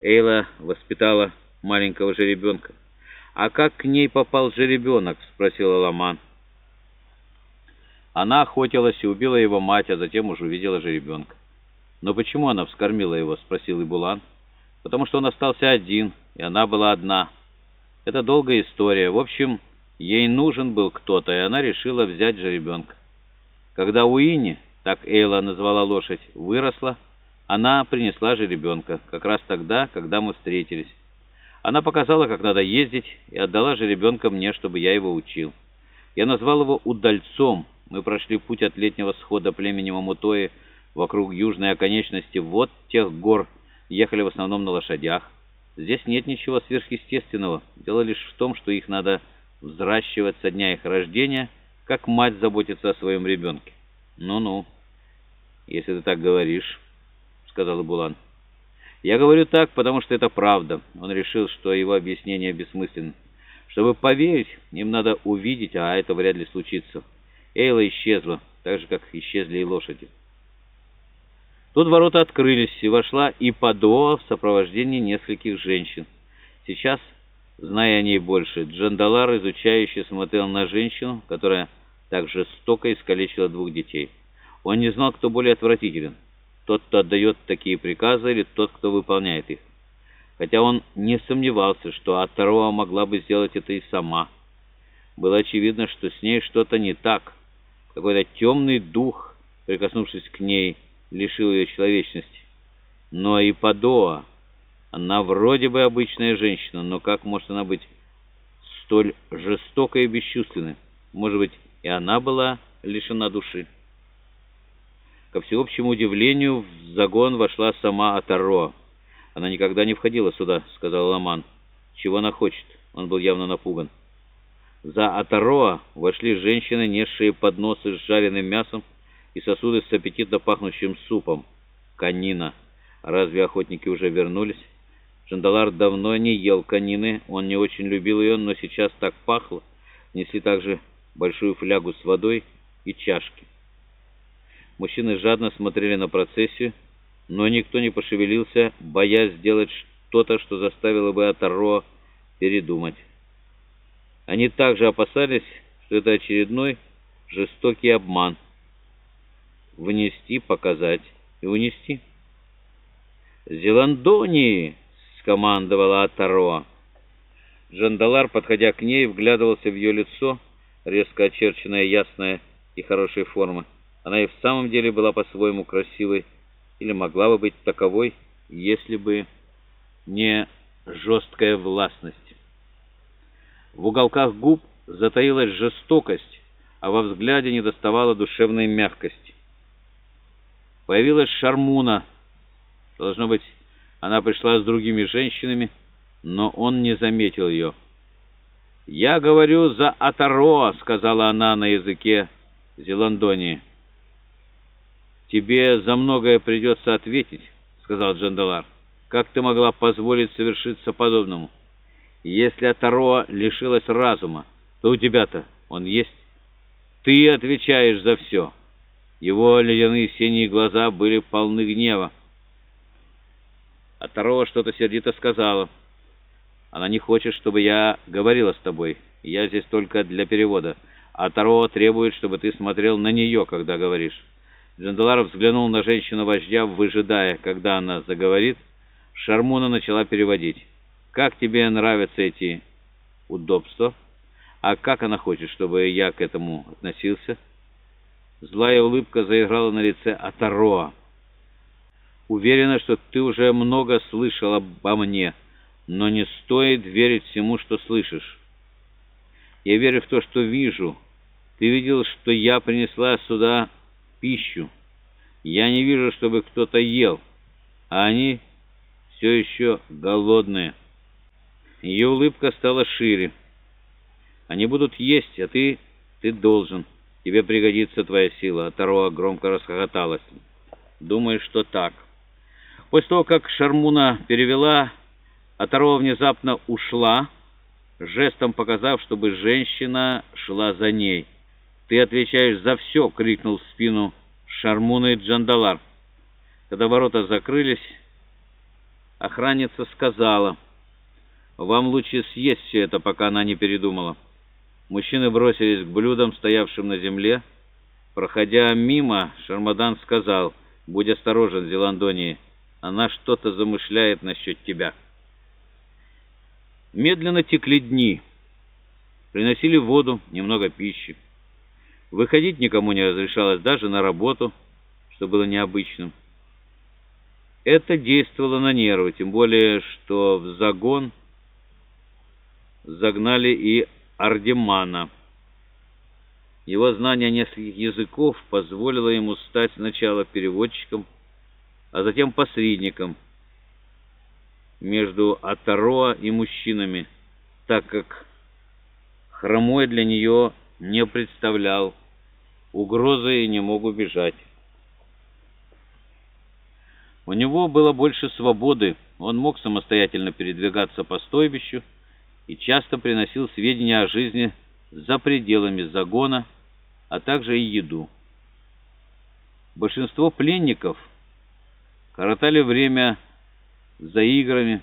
Эйла воспитала маленького жеребенка. «А как к ней попал жеребенок?» — спросила Ламан. Она охотилась и убила его мать, а затем уже увидела жеребенка. «Но почему она вскормила его?» — спросил Ибулан. «Потому что он остался один, и она была одна. Это долгая история. В общем, ей нужен был кто-то, и она решила взять жеребенка. Когда Уинни, так Эйла назвала лошадь, выросла, она принесла же ребенка, как раз тогда, когда мы встретились. Она показала, как надо ездить, и отдала же ребенка мне, чтобы я его учил. Я назвал его удальцом. Мы прошли путь от летнего схода племени Мамутои вокруг южной оконечности вот тех гор, ехали в основном на лошадях. Здесь нет ничего сверхъестественного. Дело лишь в том, что их надо взращивать со дня их рождения, как мать заботится о своем ребенке. Ну-ну, если ты так говоришь сказал Булан. «Я говорю так, потому что это правда». Он решил, что его объяснение бессмысленно. Чтобы поверить, им надо увидеть, а это вряд ли случится. Эйла исчезла, так же, как исчезли и лошади. Тут ворота открылись, и вошла и Падоа в сопровождении нескольких женщин. Сейчас, зная о ней больше, Джандалар, изучающий, смотрел на женщину, которая так жестоко искалечила двух детей. Он не знал, кто более отвратителен — тот, кто отдает такие приказы, или тот, кто выполняет их. Хотя он не сомневался, что Атароа могла бы сделать это и сама. Было очевидно, что с ней что-то не так. Какой-то темный дух, прикоснувшись к ней, лишил ее человечности. Но и Падоа, она вроде бы обычная женщина, но как может она быть столь жестокой и бесчувственной? Может быть, и она была лишена души? Ко всеобщему удивлению, в загон вошла сама Атаро. «Она никогда не входила сюда», — сказал Ламан. «Чего она хочет?» Он был явно напуган. За Атароа вошли женщины, несшие подносы с жареным мясом и сосуды с аппетитно пахнущим супом. Канина. Разве охотники уже вернулись? Джандалар давно не ел канины, он не очень любил ее, но сейчас так пахло. Несли также большую флягу с водой и чашки. Мужчины жадно смотрели на процессию, но никто не пошевелился, боясь сделать что-то, что заставило бы Атаро передумать. Они также опасались, что это очередной жестокий обман. Внести, показать и унести. «Зеландонии!» — скомандовала Атаро. Джандалар, подходя к ней, вглядывался в ее лицо, резко очерченное, ясное и хорошей формы. Она и в самом деле была по-своему красивой, или могла бы быть таковой, если бы не жесткая властность. В уголках губ затаилась жестокость, а во взгляде недоставало душевной мягкости. Появилась Шармуна. Должно быть, она пришла с другими женщинами, но он не заметил ее. «Я говорю за Атароа», — сказала она на языке Зеландонии. «Тебе за многое придется ответить», — сказал Джандалар. «Как ты могла позволить совершиться подобному? Если Атароа лишилась разума, то у тебя-то он есть. Ты отвечаешь за все». Его ледяные синие глаза были полны гнева. Атароа что-то сердито сказала. «Она не хочет, чтобы я говорила с тобой. Я здесь только для перевода. А Тароа требует, чтобы ты смотрел на нее, когда говоришь». Джандаларов взглянул на женщину-вождя, выжидая, когда она заговорит. Шармуна начала переводить. «Как тебе нравятся эти удобства? А как она хочет, чтобы я к этому относился?» Злая улыбка заиграла на лице Атароа. «Уверена, что ты уже много слышал обо мне, но не стоит верить всему, что слышишь. Я верю в то, что вижу. Ты видел, что я принесла сюда пищу. Я не вижу, чтобы кто-то ел, а они все еще голодные. Ее улыбка стала шире. Они будут есть, а ты... ты должен. Тебе пригодится твоя сила. А Тароа громко расхохоталась. Думаешь, что так. После того, как Шармуна перевела, Атароа внезапно ушла, жестом показав, чтобы женщина шла за ней. «Ты отвечаешь за все!» — крикнул в спину Шармуна и Джандалар. Когда ворота закрылись, Охранница сказала, «Вам лучше съесть все это, пока она не передумала». Мужчины бросились к блюдам, стоявшим на земле. Проходя мимо, Шармадан сказал, «Будь осторожен, Зеландонии, она что-то замышляет насчет тебя». Медленно текли дни. Приносили воду, немного пищи. Выходить никому не разрешалось даже на работу, что было необычным. Это действовало на нервы, тем более, что в загон загнали и Ардемана. Его знание нескольких языков позволило ему стать сначала переводчиком, а затем посредником между Атароа и мужчинами, так как хромой для нее не представлял угрозы и не мог убежать. У него было больше свободы, он мог самостоятельно передвигаться по стойбищу и часто приносил сведения о жизни за пределами загона, а также и еду. Большинство пленников коротали время за играми,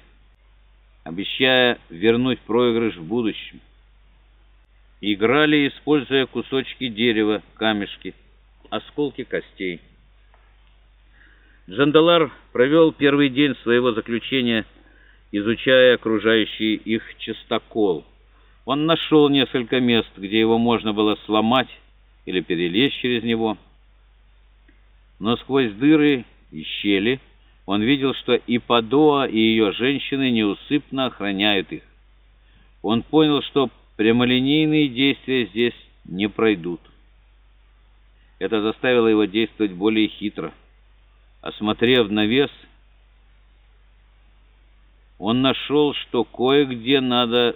обещая вернуть проигрыш в будущем. Играли, используя кусочки дерева, камешки, осколки костей. Джандалар провел первый день своего заключения, изучая окружающий их чистокол. Он нашел несколько мест, где его можно было сломать или перелезть через него. Но сквозь дыры и щели он видел, что и Падоа, и ее женщины неусыпно охраняют их. Он понял, что прямолинейные действия здесь не пройдут. Это заставило его действовать более хитро. Осмотрев навес, он нашел, что кое-где надо